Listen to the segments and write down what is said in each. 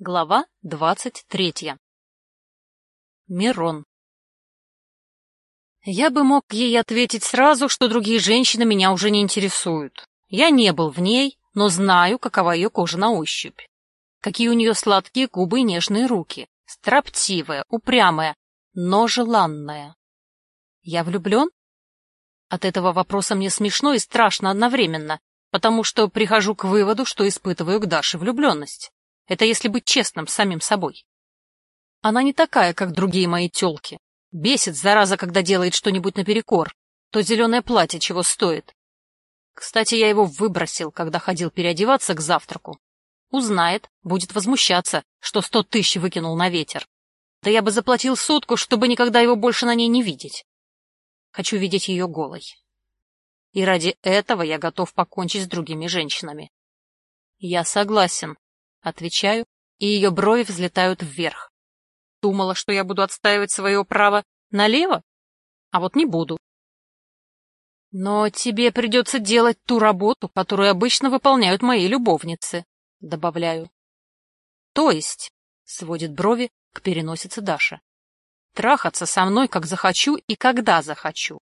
Глава двадцать третья. Мирон. Я бы мог ей ответить сразу, что другие женщины меня уже не интересуют. Я не был в ней, но знаю, какова ее кожа на ощупь. Какие у нее сладкие губы и нежные руки. Строптивая, упрямая, но желанная. Я влюблен? От этого вопроса мне смешно и страшно одновременно, потому что прихожу к выводу, что испытываю к Даше влюбленность. Это если быть честным с самим собой. Она не такая, как другие мои тёлки. Бесит, зараза, когда делает что-нибудь наперекор. То зеленое платье чего стоит. Кстати, я его выбросил, когда ходил переодеваться к завтраку. Узнает, будет возмущаться, что сто тысяч выкинул на ветер. Да я бы заплатил сотку, чтобы никогда его больше на ней не видеть. Хочу видеть ее голой. И ради этого я готов покончить с другими женщинами. Я согласен, Отвечаю, и ее брови взлетают вверх. Думала, что я буду отстаивать свое право налево? А вот не буду. Но тебе придется делать ту работу, которую обычно выполняют мои любовницы, добавляю. То есть, сводит брови к переносице Даша. Трахаться со мной, как захочу и когда захочу.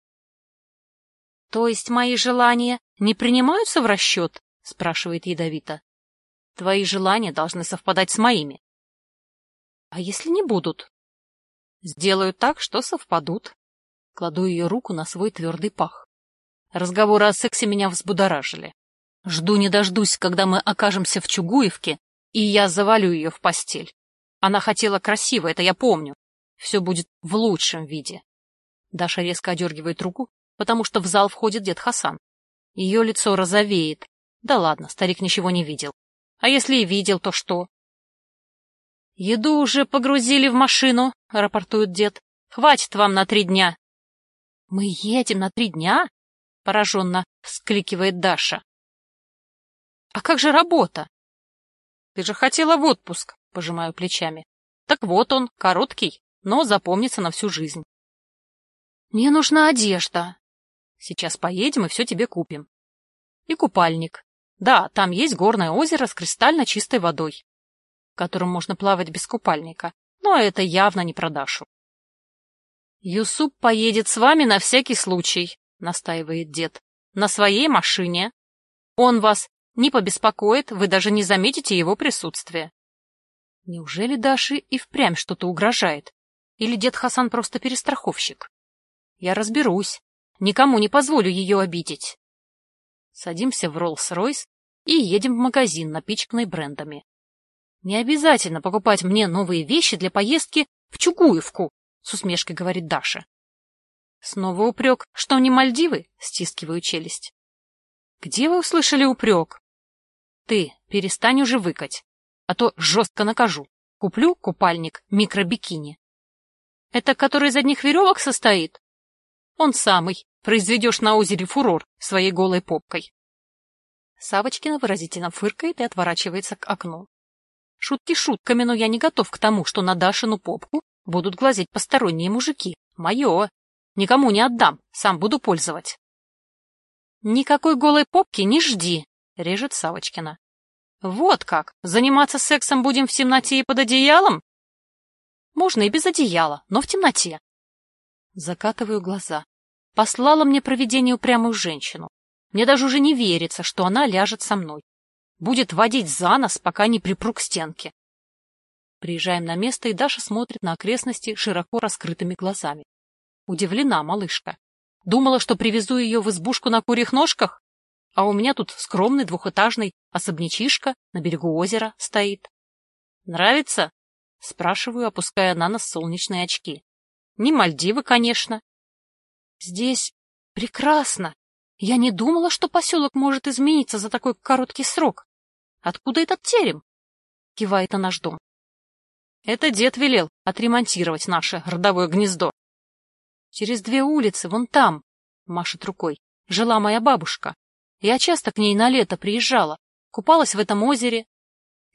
То есть мои желания не принимаются в расчет? спрашивает ядовито. Твои желания должны совпадать с моими. А если не будут? Сделаю так, что совпадут. Кладу ее руку на свой твердый пах. Разговоры о сексе меня взбудоражили. Жду не дождусь, когда мы окажемся в Чугуевке, и я завалю ее в постель. Она хотела красиво, это я помню. Все будет в лучшем виде. Даша резко одергивает руку, потому что в зал входит дед Хасан. Ее лицо розовеет. Да ладно, старик ничего не видел. А если и видел, то что? — Еду уже погрузили в машину, — рапортует дед. — Хватит вам на три дня. — Мы едем на три дня? — пораженно вскликивает Даша. — А как же работа? — Ты же хотела в отпуск, — пожимаю плечами. — Так вот он, короткий, но запомнится на всю жизнь. — Мне нужна одежда. Сейчас поедем и все тебе купим. И купальник. Да, там есть горное озеро с кристально чистой водой, в котором можно плавать без купальника, но это явно не про Дашу. «Юсуп поедет с вами на всякий случай», — настаивает дед, — «на своей машине. Он вас не побеспокоит, вы даже не заметите его присутствие». Неужели Даше и впрямь что-то угрожает? Или дед Хасан просто перестраховщик? Я разберусь. Никому не позволю ее обидеть. Садимся в Роллс-Ройс и едем в магазин, напичканный брендами. Не обязательно покупать мне новые вещи для поездки в Чугуевку, с усмешкой говорит Даша. Снова упрек, что не Мальдивы, стискиваю челюсть. Где вы услышали упрек? Ты перестань уже выкать, а то жестко накажу. Куплю купальник микробикини. Это который из одних веревок состоит? Он самый. Произведешь на озере фурор своей голой попкой. Савочкина выразительно фыркает и отворачивается к окну. Шутки шутками, но я не готов к тому, что на Дашину попку будут глазеть посторонние мужики. Мое. Никому не отдам, сам буду пользовать. Никакой голой попки не жди, режет Савочкина. Вот как, заниматься сексом будем в темноте и под одеялом? Можно и без одеяла, но в темноте. Закатываю глаза. Послала мне провидение упрямую женщину. Мне даже уже не верится, что она ляжет со мной. Будет водить за нос, пока не припру к стенке. Приезжаем на место, и Даша смотрит на окрестности широко раскрытыми глазами. Удивлена малышка. Думала, что привезу ее в избушку на курьих ножках? А у меня тут скромный двухэтажный особнячишка на берегу озера стоит. Нравится? Спрашиваю, опуская на нос солнечные очки. Не Мальдивы, конечно. Здесь прекрасно, я не думала, что поселок может измениться за такой короткий срок. Откуда этот терем? Кивает на наш дом. Это дед велел отремонтировать наше родовое гнездо. Через две улицы, вон там, машет рукой, жила моя бабушка. Я часто к ней на лето приезжала, купалась в этом озере.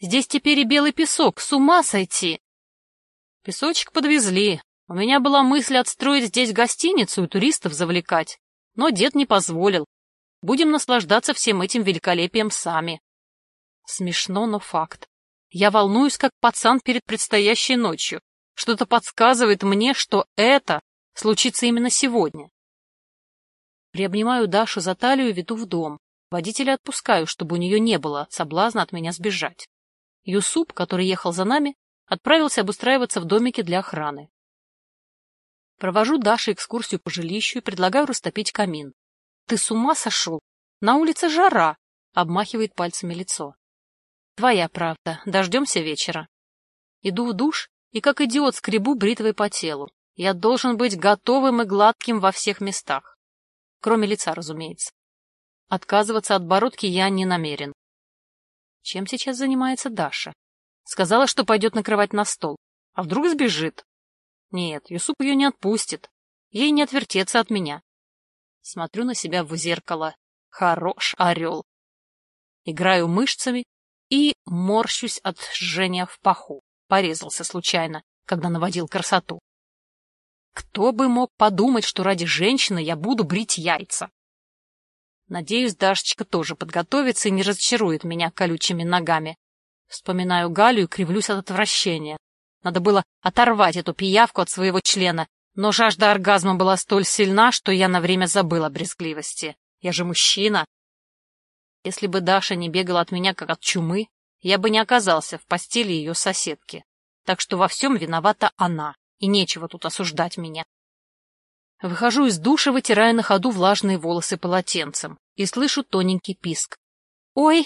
Здесь теперь и белый песок, с ума сойти. Песочек подвезли. У меня была мысль отстроить здесь гостиницу и туристов завлекать. Но дед не позволил. Будем наслаждаться всем этим великолепием сами. Смешно, но факт. Я волнуюсь, как пацан перед предстоящей ночью. Что-то подсказывает мне, что это случится именно сегодня. Приобнимаю Дашу за талию и веду в дом. Водителя отпускаю, чтобы у нее не было соблазна от меня сбежать. Юсуп, который ехал за нами, отправился обустраиваться в домике для охраны. Провожу Даше экскурсию по жилищу и предлагаю растопить камин. — Ты с ума сошел? На улице жара! — обмахивает пальцами лицо. — Твоя правда. Дождемся вечера. Иду в душ и как идиот скребу бритвой по телу. Я должен быть готовым и гладким во всех местах. Кроме лица, разумеется. Отказываться от бородки я не намерен. Чем сейчас занимается Даша? Сказала, что пойдет накрывать на стол. А вдруг сбежит? Нет, Юсуп ее не отпустит. Ей не отвертеться от меня. Смотрю на себя в зеркало. Хорош орел. Играю мышцами и морщусь от жжения в паху. Порезался случайно, когда наводил красоту. Кто бы мог подумать, что ради женщины я буду брить яйца? Надеюсь, Дашечка тоже подготовится и не разочарует меня колючими ногами. Вспоминаю Галю и кривлюсь от отвращения. Надо было оторвать эту пиявку от своего члена, но жажда оргазма была столь сильна, что я на время забыл о брезгливости. Я же мужчина. Если бы Даша не бегала от меня, как от чумы, я бы не оказался в постели ее соседки. Так что во всем виновата она, и нечего тут осуждать меня. Выхожу из душа, вытирая на ходу влажные волосы полотенцем, и слышу тоненький писк. «Ой,